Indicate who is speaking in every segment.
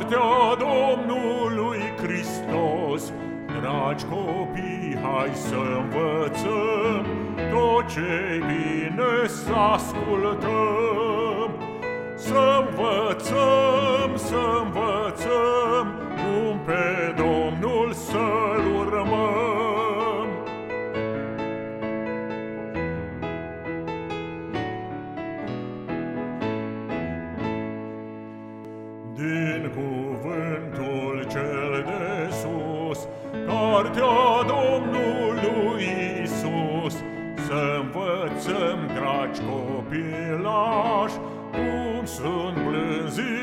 Speaker 1: Cartea Domnului Hristos, Dragi copii, hai să învățăm Tot ce bine să ascultăm. Să învățăm, Din cuvântul cel de sus Cartea Domnului Isus Să învățăm, dragi copilași Cum sunt blânzi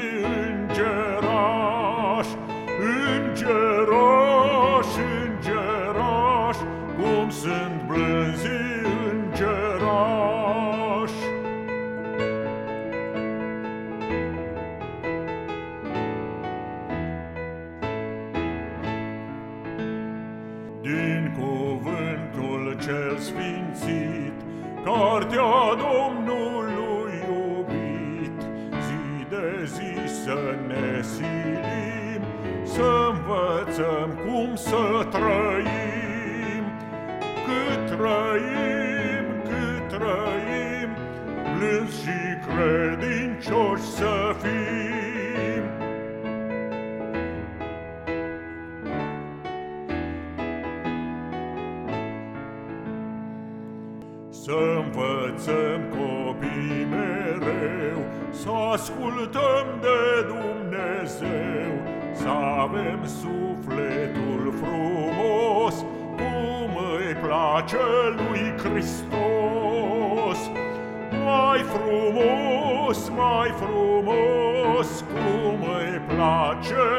Speaker 1: cel sfințit, Cartea Domnului iubit, Zi de zi să ne silim, Să învățăm cum să trăim. Cât trăim, cât trăim, Blânzi și credincioși să fim. Să învățăm copii mereu, Să ascultăm de Dumnezeu, Să avem sufletul frumos, Cum îi place lui Hristos. Mai frumos, mai frumos, Cum îi place lui